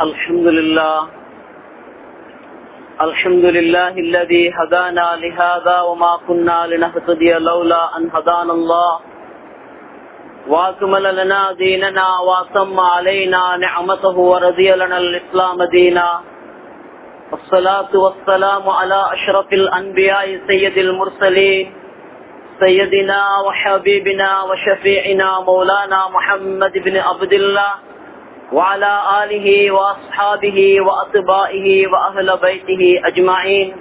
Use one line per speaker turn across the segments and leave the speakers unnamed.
الحمد لله. الحمد لله الذي هدانا لهذا وما كنا لنهتدي لولا أن هدانا الله. وأكمل لنا ديننا وأتم علينا نعمته ورضي لنا الإسلام دينا. والصلاة والسلام على أشرف الأنبياء سيد المرسلين. سيدنا وحبيبنا وشفيعنا مولانا محمد بن عبد الله. وعلى آله وأصحابه وأطبائه وأهل بيته أجمعين.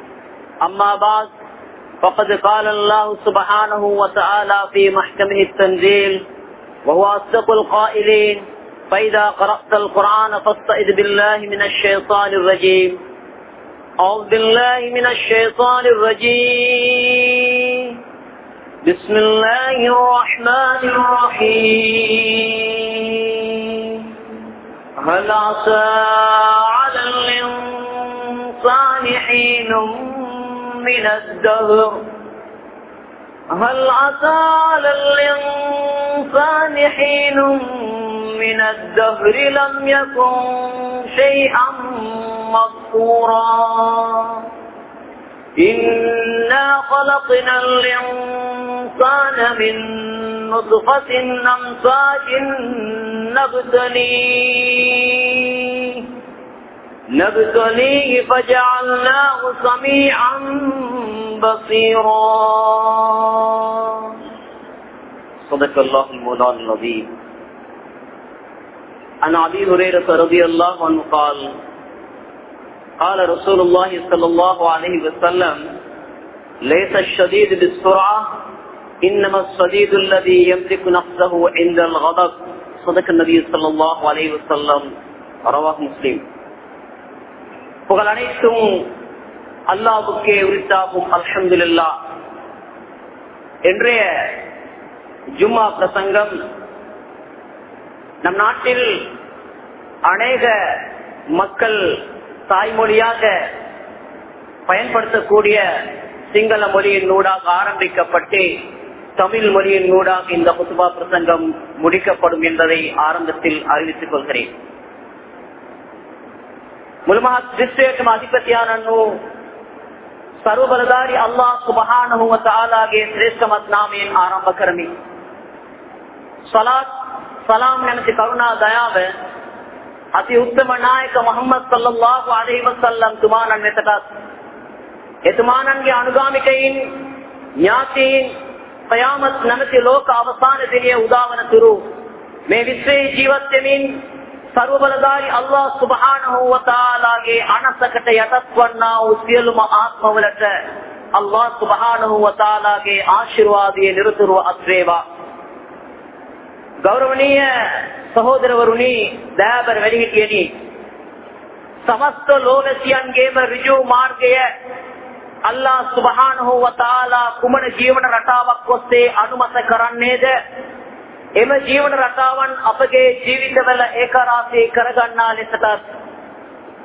أما بعد فقد قال الله سبحانه وتعالى في محكمه التنزيل وهو أصدق القائلين فإذا قرأت القرآن فاستعذ بالله من الشيطان الرجيم. أعوذ بالله من الشيطان الرجيم. بسم الله الرحمن الرحيم. هل عسى على الإنسان حين من الدهر؟ هل عسى على الإنسان حين من الدهر لم يكن شيئا مذكورا؟ إنا خلقنا الإنسان من نطفة أمساج نبتليه نبتليه فجعلناه سميعا بصيرا صدق الله المولان العظيم. عن أبي هريرة رضي الله عنه قال قال رسول الله صلى الله عليه وسلم ليس الشديد بالسرعة إنما الشديد الذي يملك نفسه عند الغضب صدق النبي صلى الله عليه وسلم رواه مسلم புகழ் அனைத்தும் அல்லாவுக்கே உரித்தாகும் அல்ஹம்துல்லா இன்றைய ஜும்மா பிரசங்கம் நம் நாட்டில் அநேக மக்கள் தாய்மொழியாக பயன்படுத்தக்கூடிய சிங்கள மொழியின் நூடாக ஆரம்பிக்கப்பட்டு தமிழ் மொழியின் நூடாக இந்த குத்துபா பிரசங்கம் முடிக்கப்படும் என்பதை ஆரம்பத்தில் அறிவித்துக் கொள்கிறேன். முழுமா திருஷ்டேக்கும் அதிபதியான ಸರ್ವಬಲಧಾರಿ ಅಲ್ಲಾಹ್ ಸುಬಹಾನಹುವ ತಾಲಾಗೆ ಶ್ರೇಷ್ಠ ಮತ್ನಾಮೆಯನ್ ಆರಂಭ ಕರ್ಮಿ ಸಲಾತ್ ಸಲಾಂ ನೆನಸಿ ಕರುಣಾ දයාව අති උත්තම නායක මොහම්මද් සල්ලල්ලාහු අලයිහි වසල්ලම් තුමාණන් වෙතටත් එතුමාණන්ගේ අනුගාමිකයින් ඥාතීන් කයාමත් නැමැති ලෝක අවසාන දිනය උදාවන තුරු මේ විශ්වයේ ජීවත් වෙමින් සර්වබලධාරි අල්ලාහ් සුබ්හානහු වතාලාගේ අනසකට යටත් වන්නා වූ සියලුම ආත්මවලට අල්ලාහ් සුබ්හානහු වතාලාගේ ආශිර්වාදයේ නිරතුරුව අත්වේවා ගෞරවනීය සහෝදරවරුනි දයාබර වැඩිහිටියනි සමස්ත ලෝකසියන්ගේම ඍජු මාර්ගය අල්ලාහ් සුබ්හානහු වතාලා කුමන ජීවන රටාවක් ඔස්සේ අනුමත කරන්නේද? එම ජීවන රටාවන් අපගේ ජීවිතවල ඒකරාශී කරගන්නා ලෙසට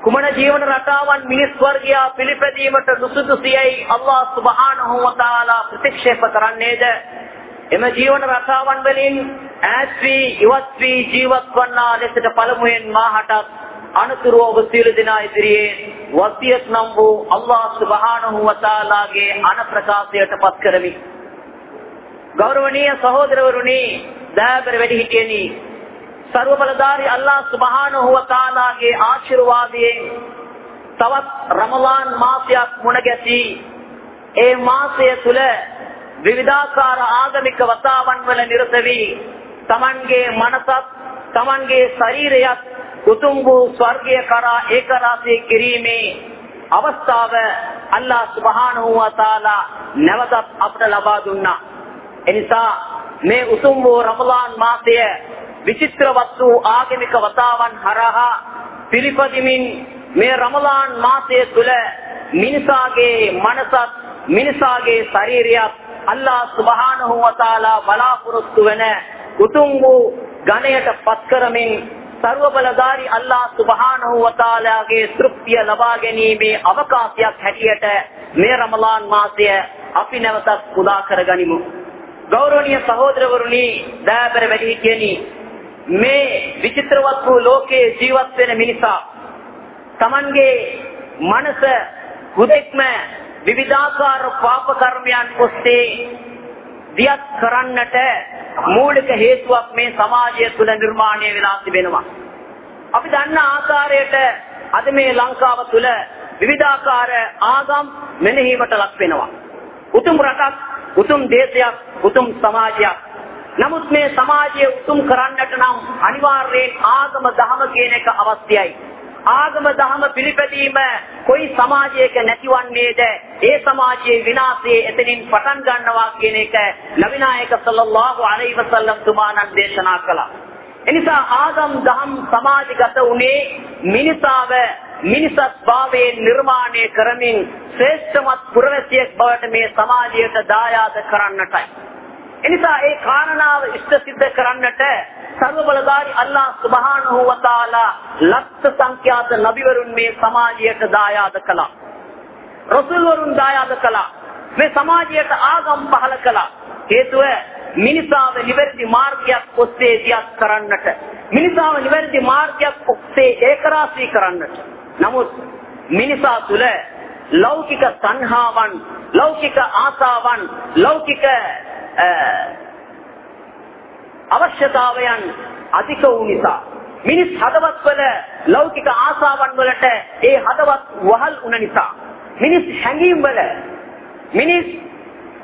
කුමන ජීවන රටාවන් මිනිස් වර්ගයා පිළිපැදීමට නුසුදුසියයි අල්ලාහ් සුබ්හානහු වතාලා ප්‍රතික්ෂේප කරන්නේද? එම ජීවන රටාවන් වලින් ඈත් වී ඉවත් වී ජීවත් වන්නා ලෙසට පළමුවෙන් මාහටත් අනතුරු ඔබ සියලු දෙනා ඉදිරියේ වසියත් නම් වූ අල්ලාහ් සුබ්හානහු වතාලාගේ අන ප්‍රකාශයට පත් කරමි. ගෞරවනීය සහෝදරවරුනි දෑබර වැඩිහිටියනි සර්ව බලධාරි අල්ලාහ් සුබ්හානහු වතාලාගේ ආශිර්වාදයෙන් තවත් රමලාන් මාසයක් මුණ ගැසී ඒ මාසය තුල විවිධාකාර ආගමික වතාවන් වල නිරත වී තමන්ගේ මනසත් තමන්ගේ ශරීරයත් උතුම් වූ ස්වර්ගය කරා ඒකරාශී කිරීමේ අවස්ථාව අල්ලාහ් සුබ්හානහු වතාලා නැවතත් අපට ලබා දුන්නා. එනිසා මේ උතුම් වූ රමලාන් මාසය විචිත්‍රවත් වූ ආගමික වතාවන් හරහා පිළිපදිමින් මේ රමලාන් මාසය තුල මිනිසාගේ මනසත් මිනිසාගේ ශරීරයත් අල්ලාහ් සුබ්හානහු වතාලා බලාපොරොත්තු වෙන උතුම් වූ ගණයට පත් කරමින් සර්ව බලධාරි අල්ලාහ් සුබ්හානහු වතාලාගේ තෘප්තිය ලබා ගැනීමේ අවකාශයක් හැටියට මේ රමලාන් මාසය අපි නැවතත් උදා කරගනිමු. ගෞරවනීය සහෝදරවරුනි දයාබර වැඩිහිටියනි මේ විචිත්‍රවත් වූ ලෝකයේ ජීවත් වෙන මිනිසා Tamanගේ මනස හුදෙක්ම විවිධාකාර පාප කර්මයන් ඔස්සේ දියත් කරන්නට මූලික හේතුවක් මේ සමාජය තුළ නිර්මාණය වෙලා තිබෙනවා. අපි දන්න ආකාරයට අද මේ ලංකාව තුළ විවිධාකාර ආගම් මෙනෙහීමට ලක් වෙනවා. උතුම් රටක්, උතුම් දේශයක්, උතුම් සමාජයක්. නමුත් මේ සමාජය උතුම් කරන්නට නම් අනිවාර්යයෙන් ආගම දහම කියන එක අවශ්‍යයි. ආගම දහම පිළිපැදීම කොයි සමාජයක නැතිවන්නේද ඒ සමාජයේ විනාශයේ එතනින් පටන් ගන්නවා කියන එක නවිනායක සල්ලල්ලාහු අලයිහි වසල්ලම් තුමාණන් දේශනා කළා. එනිසා ආගම් දහම් සමාජගත උනේ මිනිසාව මිනිසත් භාවයෙන් නිර්මාණය කරමින් ශ්‍රේෂ්ඨමත් පුරවැසියෙක් බවට මේ සමාජයට දායාද කරන්නටයි. එනිසා ඒ කාරණාව ඉෂ්ට සිද්ධ කරන්නට සර්ව බලධාරි අල්ලාහ් සුබ්හානහු වතාලා ලක්ෂ සංඛ්‍යාත නබිවරුන් මේ සමාජයට දායාද කළා. රසූල්වරුන් දායාද කළා. මේ සමාජයට ආගම් පහල කළා. හේතුව මිනිසාව නිවැරදි මාර්ගයක් ඔස්සේ දියත් කරන්නට මිනිසාව නිවැරදි මාර්ගයක් ඔස්සේ ඒකරාශී කරන්නට නමුත් මිනිසා තුළ ලෞකික සංහාවන් ලෞකික ආසාවන් ලෞකික අවශ්‍යතාවයන් අධික වූ නිසා මිනිස් හදවත් වල ලෞකික ආසාවන් වලට ඒ හදවත් වහල් වුණ නිසා මිනිස් හැඟීම් වල මිනිස්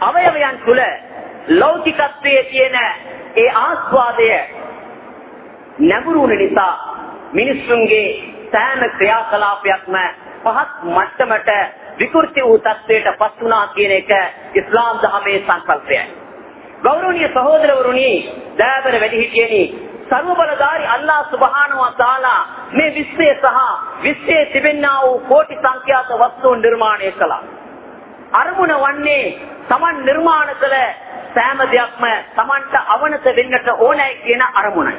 අවයවයන් තුළ ලෞකිකත්වයේ තියෙන ඒ ආස්වාදය නැඹුරු වුණ නිසා මිනිස්සුන්ගේ සෑම ක්‍රියාකලාපයක්ම පහත් මට්ටමට විකෘති වූ තත්වයට පත් වුණා කියන එක ඉස්ලාම් ධර්මයේ සංකල්පයයි. ගෞරවනීය සහෝදරවරුනි, දයාබර වැඩිහිටියනි, සර්ව බලධාරි අල්ලාහ් සුබ්හානහු වතාලා මේ විශ්වය සහ විශ්වයේ තිබෙනා වූ කෝටි සංඛ්‍යාත වස්තුන් නිර්මාණය කළා. අරමුණ වන්නේ Taman නිර්මාණ කළ සෑම දෙයක්ම Tamanට අවනත වෙන්නට ඕනෑ කියන අරමුණයි.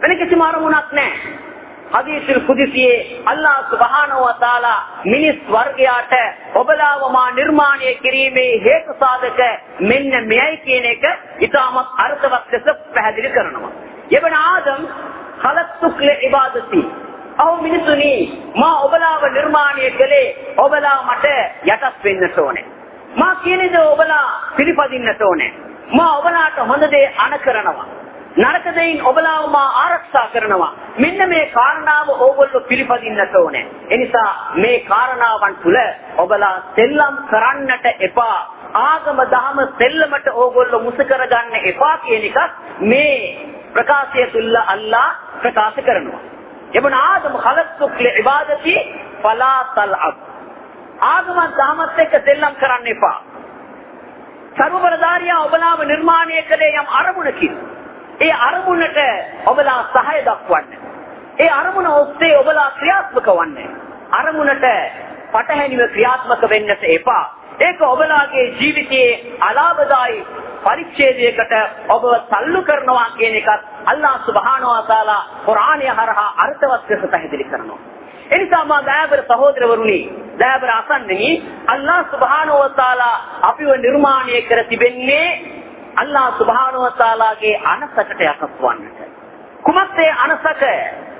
වෙන කිසිම අරමුණක් නැහැ. හදීසිල් කුදිසියේ අල්ලාහ් සුබ්හානහු වතාලා මිනිස් වර්ගයාට ඔබලාව මා නිර්මාණය කිරීමේ හේතු සාධක මෙන්න මෙයයි කියන එක ඉතාමත් අර්ථවත් ලෙස පැහැදිලි කරනවා. එවන ආදම් خلقتك لعبادتي අහු මිනිසුනි මා ඔබලාව නිර්මාණය කළේ ඔබලා මට යටත් වෙන්නට ඕනේ. මා කියන දේ ඔබලා පිළිපදින්නට ඕනේ. මා ඔබලාට හොඳ දේ අන කරනවා. නරක දෙයින් ඔබලාව මා ආරක්ෂා කරනවා. මෙන්න මේ කාරණාව ඕගොල්ලෝ පිළිපදින්නට ඕනේ. එනිසා මේ කාරණාවන් තුල ඔබලා සෙල්ලම් කරන්නට එපා. ආගම දහම සෙල්ලමට ඕගොල්ලෝ මුසු කරගන්න එපා කියන එක මේ ප්‍රකාශය තුල අල්ලා ප්‍රකාශ කරනවා. එබන ආදම خلقතුක් ලිබාදති فلا تلعب. ආගම දහමත් එක්ක සෙල්ලම් කරන්න එපා. සර්ව බලධාරියා ඔබලාව නිර්මාණය කළේ යම් අරමුණකින් ඒ අරමුණට ඔබලා සහය දක්වන්න. ඒ අරමුණ ඔස්සේ ඔබලා ක්‍රියාත්මක වන්න. අරමුණට පටහැනිව ක්‍රියාත්මක වෙන්නට එපා. ඒක ඔබලාගේ ජීවිතයේ අලාභදායි පරිච්ඡේදයකට ඔබව තල්ලු කරනවා කියන එකත් අල්ලාහ් සුබ්හානහු වතාලා කුර්ආනය හරහා අර්ථවත් ලෙස පැහැදිලි කරනවා. එනිසා මා දයාබර සහෝදරවරුනි දයාබර අසන්නේ අල්ලාහ් සුබ්හානහු වතාලා අපිව නිර්මාණය කර තිබෙන්නේ අල්ලාහ් සුබ්හානහු වතාලාගේ අනසකට යටත් වන්නට. කුමත් ඒ අනසක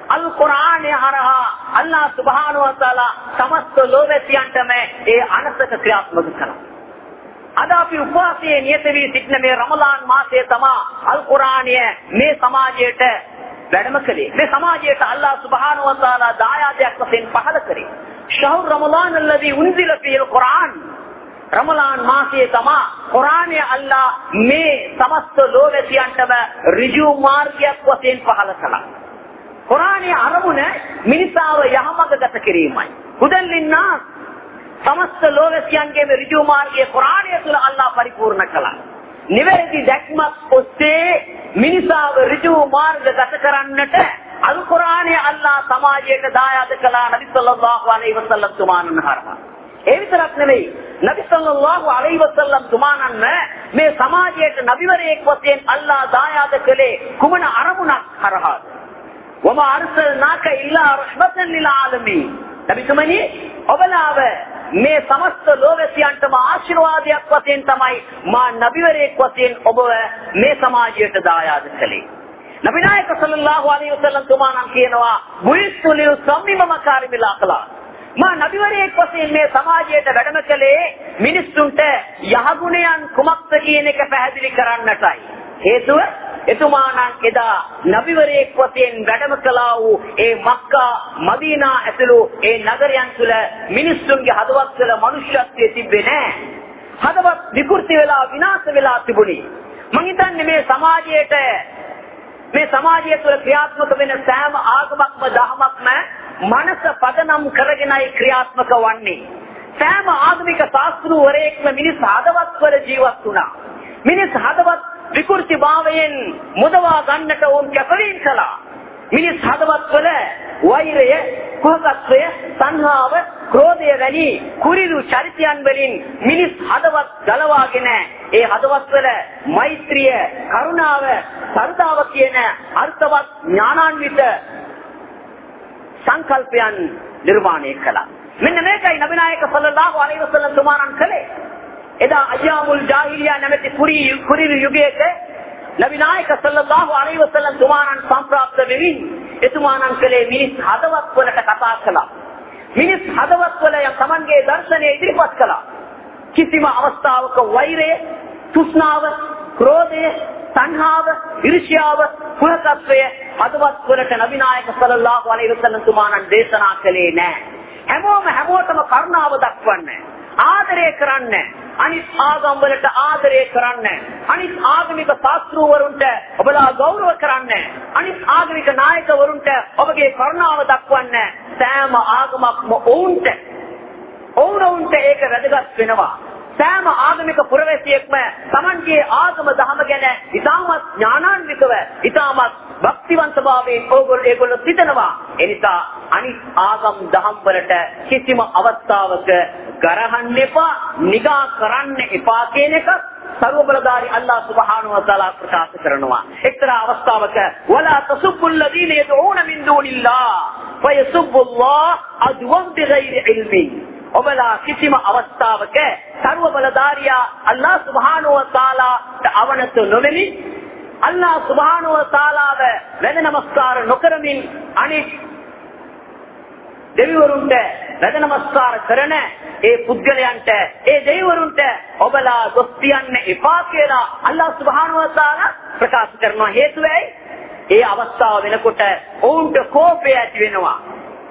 අල් කුර්ආනය හරහා අල්ලාහ් සුබ්හානහු වතාලා සමස්ත ලෝකයන්ටම ඒ අනසක ක්‍රියාත්මක කරනවා. අද අපි උපවාසයේ නියත වී සිටින මේ රමලාන් මාසයේ තමා අල් කුර්ආනය මේ සමාජයට වැඩම කළේ. මේ සමාජයට අල්ලාහ් සුබ්හානහු වතාලා දායාදයක් වශයෙන් පහළ කරේ. ශහර් රමලාන් الذي انزل فيه القرآن රමලාන් මාසයේ තමා කුරානය අල්ලා මේ සමස්ත ලෝකයන්ටම ඍජු මාර්ගයක් වශයෙන් පහළ කළා. කුරානයේ අරමුණ මිනිසාව යහමඟ ගත කිරීමයි. හුදල්ලින්නා සමස්ත ලෝකයන්ගේම ඍජු මාර්ගය කුරානය තුල අල්ලා පරිපූර්ණ කළා. නිවැරදි දැක්මක් ඔස්සේ මිනිසාව ඍජු මාර්ග ගත කරන්නට අල් කුරානය අල්ලා සමාජයට දායාද කළා නබි සල්ලල්ලාහු අලයිහි වසල්ලම් තුමාණන් හරහා. ඒ විතරක් නෙමෙයි නබි සල්ලල්ලාහු අලයිහි වසල්ලම් තුමාණන් මේ සමාජයට නබිවරයෙක් වශයෙන් අල්ලා දායාද කළේ කුමන අරමුණක් හරහාද? වම අර්සල්නාක ඉල්ලා රහ්මතන් ලිල් ආලමීන්. නබිතුමනි ඔබලාව මේ සමස්ත ලෝකසියන්ටම ආශිර්වාදයක් වශයෙන් තමයි මා නබිවරයෙක් වශයෙන් ඔබව මේ සමාජයට දායාද කළේ. නබිනායක සල්ලල්ලාහු අලයිහි වසල්ලම් තුමාණන් කියනවා "බුයිස්තු ලිල් සම්මිම මකාරිමිල් අඛලාක්" මා නබිවරයෙක් වශයෙන් මේ සමාජයට වැඩම කළේ මිනිස්සුන්ට යහගුණයන් කුමක්ද කියන එක පැහැදිලි කරන්නටයි. හේතුව එතුමානම් එදා නබිවරයෙක් වශයෙන් වැඩම කළා වූ ඒ මක්කා මදීනා ඇතුළු ඒ නගරයන් තුළ මිනිස්සුන්ගේ හදවත් වල මනුෂ්‍යත්වයේ තිබ්බේ නැහැ. හදවත් විකෘති වෙලා විනාශ වෙලා තිබුණේ. මං හිතන්නේ මේ සමාජයට මේ සමාජය තුළ ක්‍රියාත්මක වෙන සෑම ආගමක්ම දහමක්ම මනස පදනම් කරගෙනයි ක්‍රියාත්මක වන්නේ. සෑම ආගමික ශාස්ත්‍රවරයෙක්ම මිනිස් හදවත් වල ජීවත් වුණා. මිනිස් හදවත් විකෘති භාවයෙන් මුදවා ගන්නට ඕන් කැපවීම කළා. මිනිස් හදවත් වල වෛරය, කුහකත්වය, සංහාව, ක්‍රෝධය වැනි කුරිරු චරිතයන් වලින් මිනිස් හදවත් ගලවාගෙන ඒ හදවත් වල මෛත්‍රිය, කරුණාව, සරදාව කියන අර්ථවත් ඥානාන්විත සංකල්පයන් නිර්මාණය කළා. මෙන්න මේකයි නබිනායක සල්ලල්ලාහු අලයිහි වසල්ලම් තුමාණන් කළේ. එදා අයාමුල් ජාහිලියා නැමැති කුරි කුරිරු යුගයක නබිනායක සල්ලල්ලාහු අලයිහි වසල්ලම් තුමාණන් සම්ප්‍රාප්ත වෙමින් එතුමාණන් කළේ මිනිස් හදවත් වලට කතා කළා. මිනිස් හදවත් වල තමන්ගේ දර්ශනය ඉදිරිපත් කළා. කිසිම අවස්ථාවක වෛරය, තෘෂ්ණාව, ක්‍රෝධය, සංහාව, ඉරිෂ්‍යාව, කුලකත්වය හදවත් වලට නබිනායක සල්ලල්ලාහු අලයිහි වසල්ලම් තුමාණන් දේශනා කළේ නැහැ. හැමෝම හැමෝටම කරුණාව දක්වන්නේ. ආදරය කරන්න අනිත් ආගම් වලට ආදරය කරන්න අනිත් ආගමික ශාස්ත්‍රවරුන්ට ඔබලා ගෞරව කරන්න අනිත් ආගමික නායකවරුන්ට ඔබගේ කරුණාව දක්වන්න සෑම ආගමක්ම ඔවුන්ට ඔවුනොවුන්ට ඒක වැදගත් වෙනවා. සෑම ආගමික පුරවැසියෙක්ම Tamanගේ ආගම දහම ගැන ඉතාමත් ඥානාන්විතව ඉතාමත් භක්තිවන්ත භාවයෙන් ඕගොල්ලෝ ඒගොල්ලෝ සිතනවා. එනිසා අනිත් ආගම් දහම් වලට කිසිම අවස්ථාවක ගරහන්න එපා නිගා කරන්න එපා කියන එක සර්ව බලධාරී අල්ලාහ් සුබ්හානහු වතාලා ප්‍රකාශ කරනවා. එක්තරා අවස්ථාවක වලා තසුබ්බුල් ලදීන යදූන මින් දූනිල්ලාහ් ෆයසුබ්බුල්ලාහ් අද්වම් බිගෛරි ඉල්මින් ඔබලා කිසිම අවස්ථාවක සර්ව බලධාරියා අල්ලාහ් සුබ්හානහු වතාලා අවනත නොවෙමි. අල්ලාහ් සුබ්හානහු වතාලාව වැඳ නමස්කාර නොකරමින් අනිත් දෙවිවරුන්ට වැඳ නමස්කාර කරන ඒ පුද්ගලයන්ට ඒ දෙවිවරුන්ට ඔබලා දොස් කියන්න එපා කියලා අල්ලාහ් සුබ්හානහු වතාලා ප්‍රකාශ කරනවා හේතුවයි. ඒ අවස්ථාව වෙනකොට ඔවුන්ට කෝපය ඇති වෙනවා.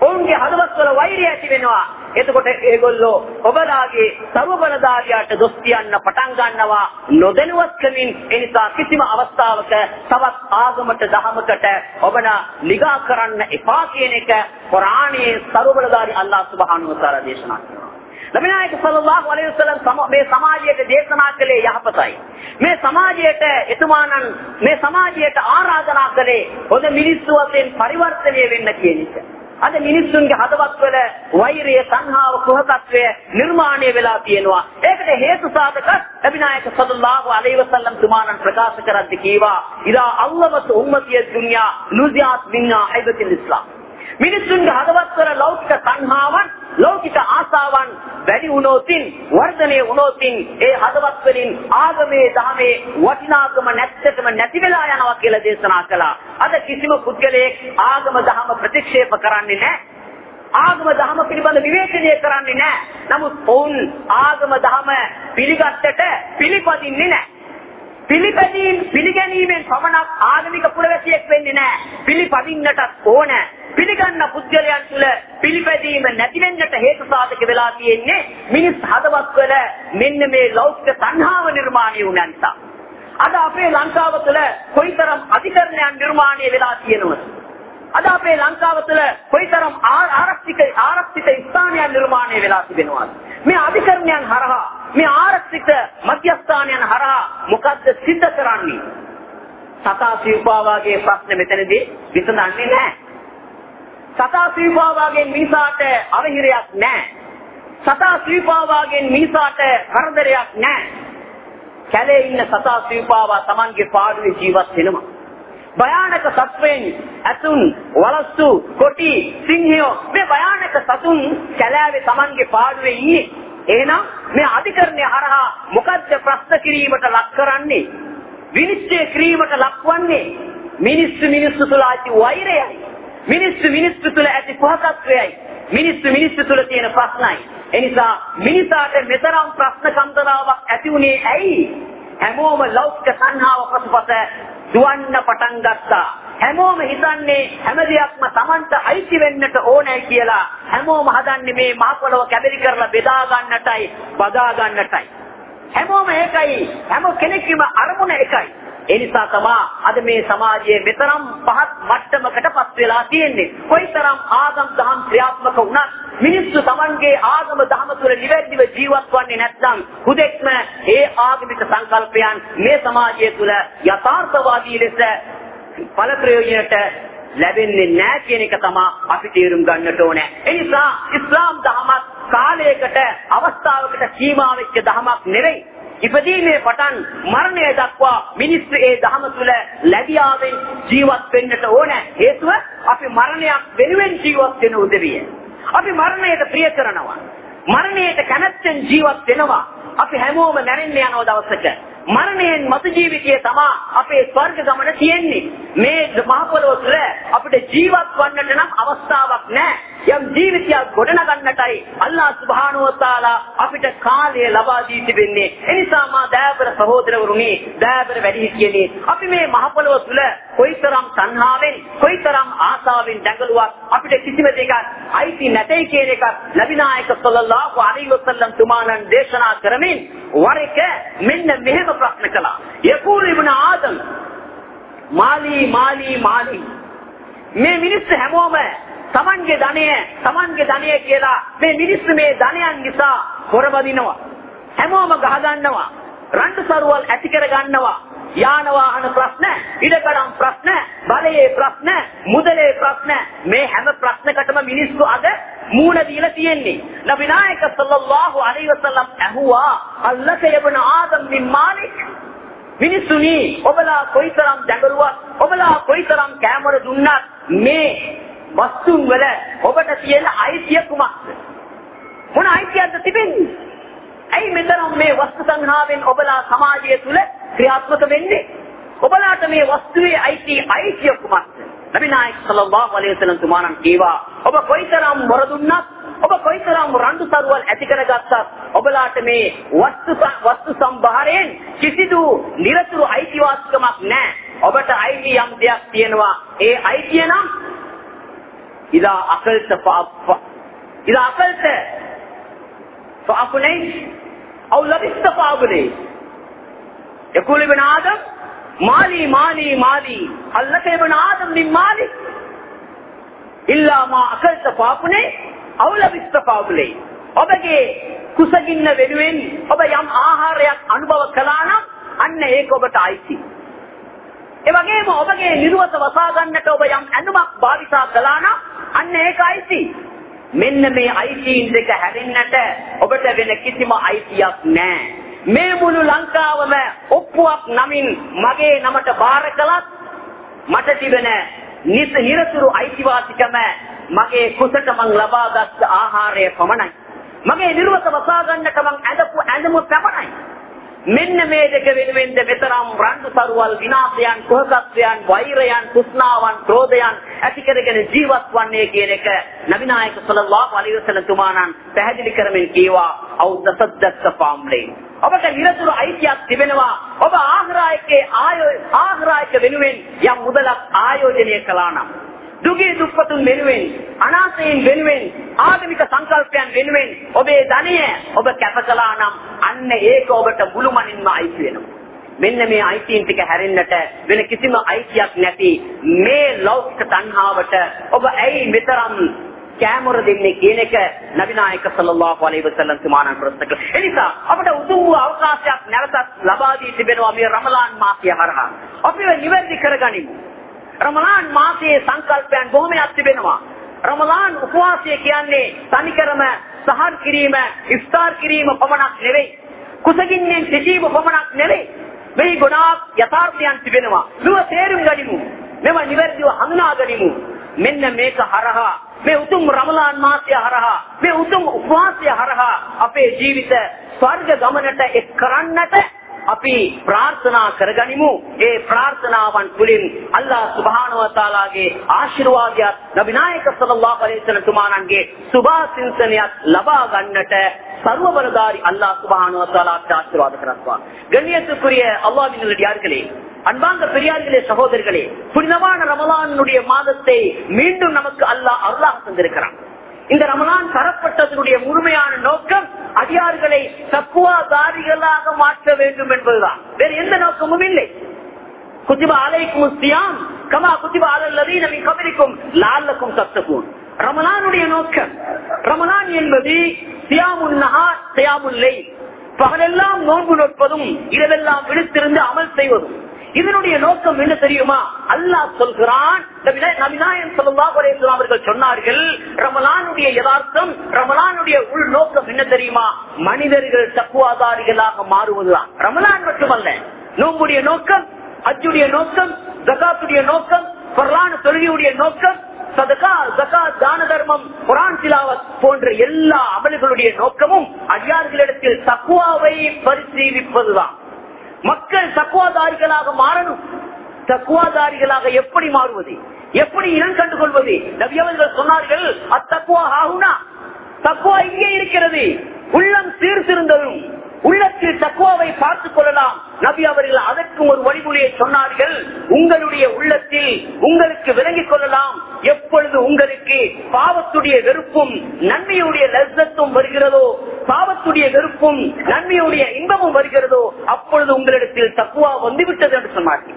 ඔවුන්ගේ හදවත් වල වෛරය ඇති වෙනවා. එතකොට ඒගොල්ලෝ ඔබලාගේ සර්ව බලධාරියාට දොස් කියන්න පටන් ගන්නවා නොදැනුවත්කමින් එනිසා කිසිම අවස්ථාවක තවත් ආගමට දහමකට ඔබන නිගා කරන්න එපා කියන එක කුරානයේ සර්ව බලධාරී අල්ලාහ් සුබ්හානහු වතාලා දේශනා කරනවා නබිනායක සල්ලල්ලාහු අලයිහි වසල්ලම් මේ සමාජයට දේශනා කළේ යහපතයි. මේ සමාජයට එතුමානන් මේ සමාජයට ආරාධනා කළේ හොඳ මිනිස්සු වශයෙන් පරිවර්තනය වෙන්න කියන එක. අද මිනිස්සුන්ගේ හදවත්වල වෛරය, සංහාව, කුහකත්වය නිර්මාණය වෙලා තියෙනවා. ඒකට හේතු සාධක නබිනායක සල්ලල්ලාහු අලයිහි වසල්ලම් තුමාණන් ප්‍රකාශ කරද්දී කීවා ඉදා අල්ලමත් උම්මතිය දුන්යා නුසියාත් මින්නා හයිබතිල් ඉස්ලාම්. මිනිස්සුන්ගේ හදවත්වල ලෞකික සංහාවන් ලෞකික ආසාවන් වැඩි වුණොතින් වර්ධනය වුණොතින් ඒ හදවත් වලින් ආගමේ දහමේ වටිනාකම නැත්තටම නැති වෙලා යනවා කියලා දේශනා කළා. අද කිසිම පුද්ගලයෙක් ආගම දහම ප්‍රතික්ෂේප කරන්නේ නැහැ. ආගම දහම පිළිබඳ විවේචනය කරන්නේ නැහැ. නමුත් ඔවුන් ආගම දහම පිළිගත්තට පිළිපදින්නේ නැහැ. පිළිපැදීම් පිළිගැනීමෙන් පමණක් ආගමික පුරවැසියෙක් වෙන්නේ නැහැ. පිළිපදින්නටත් ඕන. පිළිගන්න පුද්ගලයන් තුළ පිළිපැදීම නැති වෙන්නට හේතු සාධක වෙලා තියෙන්නේ මිනිස් හදවත් වල මෙන්න මේ ලෞකික සංහාව නිර්මාණය වුණ නිසා. අද අපේ ලංකාව තුළ කොයිතරම් අධිකරණයන් නිර්මාණය වෙලා තියෙනවද? අද අපේ ලංකාව තුළ කොයිතරම් ආරක්ෂිත ආරක්ෂිත ස්ථානයන් නිර්මාණය වෙලා තිබෙනවද? මේ අධිකරණයන් හරහා මේ ආරක්ෂිත මධ්‍යස්ථානයන් හරහා මොකද්ද සිද්ධ කරන්නේ? සතා සිව්පාවාගේ ප්‍රශ්න මෙතනදී විසඳන්නේ නැහැ. සතා සීපාවාගෙන් මිනිසාට අවහිරයක් නැහැ. සතා සීපාවාගෙන් මිනිසාට කරදරයක් නැහැ. කැලේ ඉන්න සතා සීපාවා Tamanගේ පාඩුවේ ජීවත් වෙනවා. භයානක සත්වයන් ඇතුන් වලස්සු කොටි සිංහයෝ මේ භයානක සතුන් කැලෑවේ Tamanගේ පාඩුවේ ඉන්නේ. එහෙනම් මේ අධිකරණය හරහා මොකද්ද ප්‍රශ්න කිරීමට ලක් කරන්නේ? විනිශ්චය කිරීමට ලක්වන්නේ මිනිස්සු මිනිස්සු තුළ ඇති වෛරයයි. මිනිස්සු මිනිස්සු තුළ ඇති පහසත්වයයි. මිනිස්සු මිනිස්සු තුළ තියෙන ප්‍රශ්නයි. එනිසා මිනිසාට මෙතරම් ප්‍රශ්න කන්දරාවක් ඇති වුණේ ඇයි? හැමෝම ලෞකික සංහාව පසුපස දුවන්න පටන් ගත්තා. හැමෝම හිතන්නේ හැම දෙයක්ම Tamanට අයිති වෙන්නට ඕනෑ කියලා. හැමෝම හදන්නේ මේ මහ පොළව කැබලි කරලා බෙදා ගන්නටයි, බදා ගන්නටයි. හැමෝම ඒකයි. හැම කෙනෙක්ගේම අරමුණ එකයි. ඒ නිසා තමා අද මේ සමාජයේ මෙතරම් පහත් මට්ටමකටපත් වෙලා තියෙන්නේ. කොයිතරම් ආගම් දහම් ක්‍රියාත්මක වුණත් මිනිස්සු Tamanගේ ආගම දහම තුළ නිවැරදිව ජීවත් වන්නේ නැත්නම් හුදෙක්ම ඒ ආගමික සංකල්පයන් මේ සමාජය තුළ යථාර්ථවාදී ලෙස ඵල ප්‍රයෝජනයට ලැබෙන්නේ නැහැ කියන එක තමයි අපි තේරුම් ගන්නට ඕනේ. ඒ නිසා ඉස්ලාම් දහමත් කාලයකට අවස්ථාවකට සීමා වෙච්ච දහමක් නෙවෙයි. ඉපදීමේ පටන් මරණය දක්වා මිනිස්සු ඒ දහම තුල ලැබියාවෙන් ජීවත් වෙන්නට ඕන හේතුව අපි මරණයක් වෙනුවෙන් ජීවත් වෙන උදවිය. අපි මරණයට ප්‍රිය කරනවා. මරණයට කැමැත්තෙන් ජීවත් වෙනවා. අපි හැමෝම මැරෙන්න යන දවසක මරණයෙන් මතු ජීවිතය තමා අපේ ස්වර්ග ගමන තියෙන්නේ. මේ මහ පොළොව තුළ අපිට ජීවත් වන්නට නම් අවස්ථාවක් නැහැ. යම් ජීවිතයක් ගොඩනගන්නටයි අල්ලාහ් සුබ්හානහු වතාලා අපිට කාලය ලබා දී තිබෙන්නේ. එනිසා මා දයාබර සහෝදරවරුනි, දයාබර වැඩිහිටියනි, අපි මේ මහ පොළොව තුළ කොයිතරම් සංහාවෙන්, කොයිතරම් ආසාවෙන් දඟලුවක් අපිට කිසිම දෙයක් අයිති නැtei කියන එක නබිනායක සල්ලල්ලාහු අලයිහි වසල්ලම් තුමාණන් දේශනා කරමින් වර එක මෙන්න මෙහෙම ප්‍රශ්න කළා. යකූල් ඉබ්න ආදම් මාලි මාලි මාලි මේ මිනිස්සු හැමෝම තමන්ගේ ධනය තමන්ගේ ධනය කියලා මේ මිනිස්සු මේ ධනයන් නිසා හොරබදිනවා. හැමෝම ගහ ගන්නවා. රණ්ඩු සරුවල් ඇති කර ගන්නවා. යාන වාහන ප්‍රශ්න ඉඩකඩම් ප්‍රශ්න බලයේ ප්‍රශ්න මුදලේ ප්‍රශ්න. මේ හැම ප්‍රශ්නකටම මිනිස්සු අද මූණ දීලා තියෙන්නේ. නබි නායක සල්ලල්ලාහු අලයිහි වසල්ලම් ඇහුවා අල්ලක යබන ආදම් මින් මාලික්. මිනිස්සුනි ඔබලා කොයිතරම් දැඟලුවක් ඔබලා කොයිතරම් කැමර දුන්නත් මේ වස්තුන් වල ඔබට තියෙන අයිතිය කුමක්ද? මොන අයිතියක්ද තිබෙන්නේ? ඇයි මෙතරම් මේ වස්තු සංහාවෙන් ඔබලා සමාජය තුල ක්‍රියාත්මක වෙන්නේ? ඔබලාට මේ වස්තුවේ අයිති අයිතිය කුමක්ද? නබි නායක සල්ලල්ලාහු අලයිහි වසල්ලම් තුමාණන් කීවා ඔබ කොයිතරම් මොර දුන්නත් ඔබ කොයිතරම් රණ්ඩු සරුවල් ඇති කරගත්තත් ඔබලාට මේ වස්තු වස්තු සම්භාරයෙන් කිසිදු නිරතුරු අයිතිවාසිකමක් නැහැ. ඔබට අයිති යම් දෙයක් තියෙනවා. ඒ අයිතිය නම් إذا أكلت فأف... إذا أكلت فأفنيت أو لبست فأبنيت يقول ابن آدم مالي مالي مالي هل لك ابن آدم من مالي إلا ما أكلت فأفنيت أو لبست فأبنيت ඔබගේ කුසගින්න වෙනුවෙන් ඔබ යම් ආහාරයක් අනුභව කළා නම් අන්න ඒක ඔබට අයිති. ඒ වගේම ඔබගේ නිර්වත වසා ගන්නට ඔබ යම් ඇඳුමක් භාවිතා කළා නම් අන්න ඒක අයිති. මෙන්න මේ අයිතීන් දෙක හැරෙන්නට ඔබට වෙන කිසිම අයිතියක් නැහැ. මේ මුළු ලංකාවම ඔප්පුවක් නමින් මගේ නමට බාර කළත් මට තිබෙන නිරතුරු අයිතිවාසිකම මගේ කුසට මං ලබාගත් ආහාරය පමණයි. මගේ නිර්වත වසා ගන්නට මං ඇඳපු ඇඳුම පමණයි. මෙන්න මේ දෙක වෙනුවෙන්ද මෙතරම් රණ්ඩු සරුවල් විනාශයන් කුහකත්වයන් වෛරයන් කුස්නාවන් ක්‍රෝධයන් ඇති කරගෙන ජීවත් වන්නේ කියන එක නබිනායක සල්ලල්ලාහු අලයිහි වසල්ලම් තුමාණන් පැහැදිලි කරමින් කීවා අව් තසද්දක්ක පාම්ලේ ඔබට නිරතුරු අයිතියක් තිබෙනවා ඔබ ආහ්‍රායකේ ආහ්‍රායක වෙනුවෙන් යම් මුදලක් ආයෝජනය කළා නම් දුගී දුප්පතුන් වෙනුවෙන් අනාථයින් වෙනුවෙන් ආගමික සංකල්පයන් වෙනුවෙන් ඔබේ ධනය ඔබ කැප කළා නම් අන්න ඒක ඔබට මුළුමනින්ම අයිති වෙනවා. මෙන්න මේ අයිතීන් ටික හැරෙන්නට වෙන කිසිම අයිතියක් නැති මේ ලෞකික තණ්හාවට ඔබ ඇයි මෙතරම් කැමර දෙන්නේ කියන එක නබිනායක සල්ලල්ලාහු අලයිහි වසල්ලම් තුමාණන් ප්‍රශ්න කළා. ඒ නිසා අපිට උතුම් වූ අවකාශයක් නැවතත් ලබා දී තිබෙනවා මේ රමලාන් මාසය හරහා. අපිව නිවැරදි කරගනිමු. රමලාන් මාසයේ සංකල්පයන් බොහොමයක් තිබෙනවා. රමලාන් උපවාසය කියන්නේ තනිකරම සහන් කිරීම, ඉෆ්තාර් කිරීම පමණක් නෙවෙයි. කුසගින්නෙන් සිටීම පමණක් නෙවෙයි. මේ ගොඩාක් යථාර්ථයන් තිබෙනවා. මෙව තේරුම් ගනිමු. මෙව නිවැරදිව හඳුනා ගනිමු. මෙන්න මේක හරහා මේ උතුම් රමලාන් මාසය හරහා මේ උතුම් උපවාසය හරහා අපේ ජීවිත ස්වර්ග ගමනට එක් කරන්නට අපි ප්‍රාර්ථනා කරගනිමු ඒ ප්‍රාර්ථනාවන් තුළින් අල්ලා සුභානුව තාලාගේ ආශිර්වාදයක් නබිනායක සල්ලල්ලාහු අලයිහි වසල්ලම් තුමාණන්ගේ සුභාසින්තනයක් ලබා ගන්නට சர்வபரதாரி அல்லா சுபானுவத்தாலாக்கு ஆசீர்வாதம் நடத்துவார் கண்ணியத்துக்குரிய அல்லாவினர்களே பெரியார்களே சகோதரர்களே புனிதமான ரமலானுடைய மாதத்தை மீண்டும் நமக்கு அல்லாஹ் அருளாக தந்திருக்கிறான். இந்த ரமலான் தரப்பட்டதனுடைய முழுமையான நோக்கம் அடியார்களை தக்குவாதாரிகளாக மாற்ற வேண்டும் என்பதுதான். வேறு எந்த நோக்கமும் இல்லை. குஜிபா அலைக்கும் கமா குஜிபா அலல்லதீன் கபலிக்கும் லால்லக்கும் சத்தக்கூடும் ரமலானுடைய நோக்கம். ரமலான் என்பது சியாமுல் நஹார் சியாமுல்லை பகலெல்லாம் நோன்பு நோட்பதும் இரவெல்லாம் விழுத்திருந்து அமல் செய்வதும். இதனுடைய நோக்கம் என்ன தெரியுமா? அல்லாஹ் சொல்கிறான் அவர்கள் சொன்னார்கள் ரமலானுடைய யதார்த்தம் ரமலானுடைய உள் நோக்கம் என்ன தெரியுமா? மனிதர்கள் தக்குவாதாரிகளாக மாறுவதுதான். ரமலான் மட்டுமல்ல நோம்புடைய நோக்கம் அஜுடைய நோக்கம் ஜகாத்துடைய நோக்கம் பொருளான தொழுகையுடைய நோக்கம் சதகா ஜகா தான தர்மம் குரான் திலாவத் போன்ற எல்லா அமல்களுடைய நோக்கமும் அடியார்களிடத்தில் தக்குவாவை பரிசீலிப்பதுதான். மக்கள் தக்குவாதாரிகளாக மாறணும். தக்குவாதாரிகளாக எப்படி மாறுவது? எப்படி இனம் கண்டு கொள்வது நபியவர்கள் சொன்னார்கள் அத்தக்குவா ஆகுனா தக்குவா இங்கே இருக்கிறது. உள்ளம் சீர்திருந்ததும். உள்ளத்தில் தக்குவாவை பார்த்துக் கொள்ளலாம். நபி அவர்கள் அதற்கும் ஒரு வழிமொழியை சொன்னார்கள். உங்களுடைய உள்ளத்தில் உங்களுக்கு விளங்கிக் கொள்ளலாம். எப்பொழுது உங்களுக்கு பாவத்துடைய வெறுப்பும் நன்மையுடைய லட்சத்தும் வருகிறதோ பாவத்துடைய வெறுப்பும் நன்மையுடைய இன்பமும் வருகிறதோ அப்பொழுது உங்களிடத்தில் தக்குவா வந்துவிட்டது என்று சொன்னார்கள்.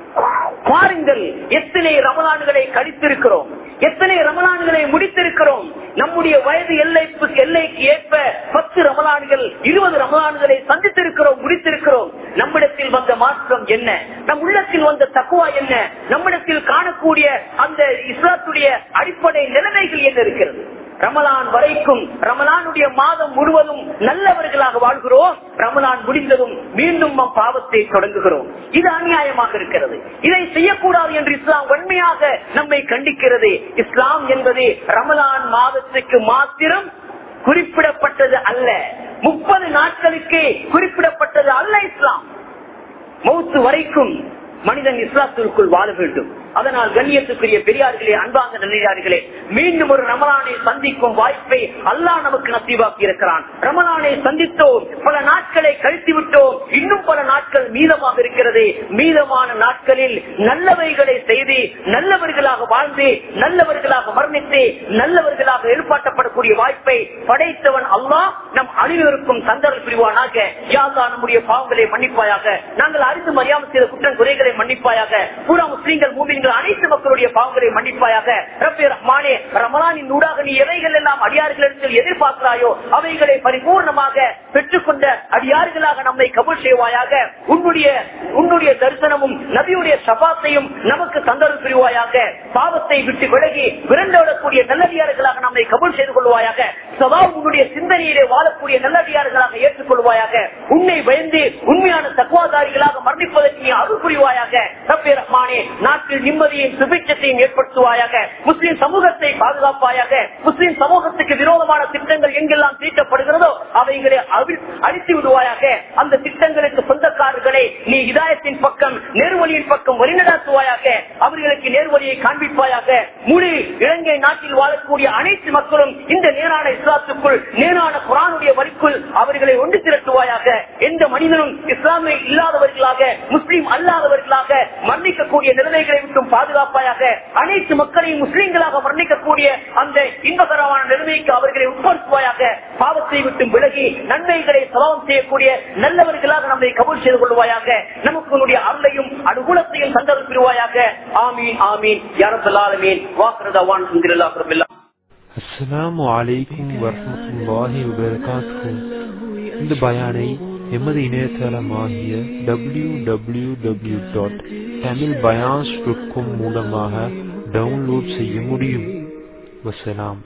பாருங்கள் எத்தனை ரமலான்களை கழித்திருக்கிறோம். எத்தனை ரமலான்களை முடித்திருக்கிறோம்? நம்முடைய வயது எல்லைக்கு எல்லைக்கு ஏற்ப பத்து ரமலான்கள் இருபது ரமலான்களை சந்தித்திருக்கிறோம் முடித்திருக்கிறோம். நம்மிடத்தில் வந்த மாற்றம் என்ன? நம் உள்ளத்தில் வந்த தக்குவா என்ன? நம்மிடத்தில் காணக்கூடிய அந்த இஸ்லாத்துடைய அடிப்படை நிலைமைகள் என்ன இருக்கிறது? ரமலான் வரைக்கும் ரமலானுடைய மாதம் முழுவதும் நல்லவர்களாக வாழ்கிறோம். ரமலான் முடிந்ததும் மீண்டும் நம் பாவத்தை தொடங்குகிறோம். இது அநியாயமாக இருக்கிறது. இதை செய்யக்கூடாது என்று இஸ்லாம் வன்மையாக நம்மை கண்டிக்கிறது. இஸ்லாம் என்பது ரமலான் மாதத்துக்கு மாத்திரம் குறிப்பிடப்பட்டது அல்ல. முப்பது நாட்களுக்கு குறிப்பிடப்பட்டது அல்ல இஸ்லாம். மௌத்து வரைக்கும் மனிதன் இஸ்லாத்திற்குள் வாழ வேண்டும். அதனால் கண்ணியத்துக்குரிய பெரியார்களே அன்பாங்க நன்றியார்களே மீண்டும் ஒரு ரமலானை சந்திக்கும் வாய்ப்பை அல்லா நமக்கு நசீவாக்கி இருக்கிறான். ரமலானை சந்தித்தோம் பல நாட்களை கழித்து விட்டோம். இன்னும் பல நாட்கள் மீதமாக இருக்கிறது. மீதமான நாட்களில் நல்லவைகளை செய்து நல்லவர்களாக வாழ்ந்து நல்லவர்களாக மரணித்து நல்லவர்களாக எழுப்பாட்டப்படக்கூடிய வாய்ப்பை படைத்தவன் அல்லா நம் அனைவருக்கும் தந்தரல் புரிவானாக. யாதா நம்முடைய பாவங்களை மன்னிப்பாயாக? நாங்கள் அறிந்து மரியாதை செய்த குற்றம் குறைகளை மன்னிப்பாயாக பூரா முஸ்லீம்கள் மூமின்கள் அனைத்து மக்களுடைய பாவங்களை மன்னிப்பாயாக ரப்பே ரஹ்மானே ரமலானின் ஊடாக நீ எவைகள் எல்லாம் அடியார்களிடத்தில் எதிர்பார்க்கிறாயோ அவைகளை பரிபூர்ணமாக பெற்றுக்கொண்ட அடியார்களாக நம்மை கபூல் செய்வாயாக உன்னுடைய உன்னுடைய தரிசனமும் நபியுடைய சபாத்தையும் நமக்கு தந்தரும் புரிவாயாக பாவத்தை விட்டு விலகி விரண்டோடக்கூடிய நல்லடியார்களாக நம்மை கபூல் செய்து கொள்வாயாக சதா உன்னுடைய சிந்தனையிலே வாழக்கூடிய நல்லடியார்களாக ஏற்றுக்கொள்வாயாக உன்னை பயந்து உண்மையான தக்குவாதாரிகளாக மரணிப்பதற்கு நீ அருள் புரிவாயாக ரப்பே ரஹ்மானே நாட்டில் நிம்மதியையும் சுபிட்சத்தையும் ஏற்படுத்துவாயாக. முஸ்லிம் சமூகத்தை பாதுகாப்பாயாக. முஸ்லிம் சமூகத்துக்கு விரோதமான திட்டங்கள் எங்கெல்லாம் தீட்டப்படுகிறதோ அவைகளை அழித்து விடுவாயாக. அந்த திட்டங்களுக்கு சொந்தக்காரர்களை நீ இதாயத்தின் பக்கம் நேர்வழியின் பக்கம் வழிநடாத்துவாயாக. அவர்களுக்கு நேர்வழியை காண்பிப்பாயாக. முழு இலங்கை நாட்டில் வாழக்கூடிய அனைத்து மக்களும் இந்த நேரான இஸ்லாத்துக்குள் நேரான குரானுடைய வரிக்குள் அவர்களை ஒன்று திரட்டுவாயாக. எந்த மனிதனும் இஸ்லாமை இல்லாத இருக்கக்கூடிய நிலைமைகளை விட்டும் பாதுகாப்பாயாக அனைத்து மக்களையும் முஸ்லீம்களாக வர்ணிக்கக்கூடிய அந்த இன்பகரமான நிலைமைக்கு அவர்களை உட்படுத்துவாயாக பாவத்தை விட்டும் விலகி நன்மைகளை சவாபம் செய்யக்கூடிய நல்லவர்களாக நம்மை கபூல் செய்து கொள்வாயாக நமக்கு அருளையும் அனுகூலத்தையும் தந்தல் ஆமீன் ஆமீன். யாரபல்லாலமீன் வாக்குறதவான்
அஸ்லாம் வலைக்கும் வரமத்துல்லாஹி வபரகாத்துஹு. இந்த பயானை எமது இணையதளமாகிய W W W dot Tamil bayans மூலமாக டவுன்லோட் செய்ய முடியும் வசலாம்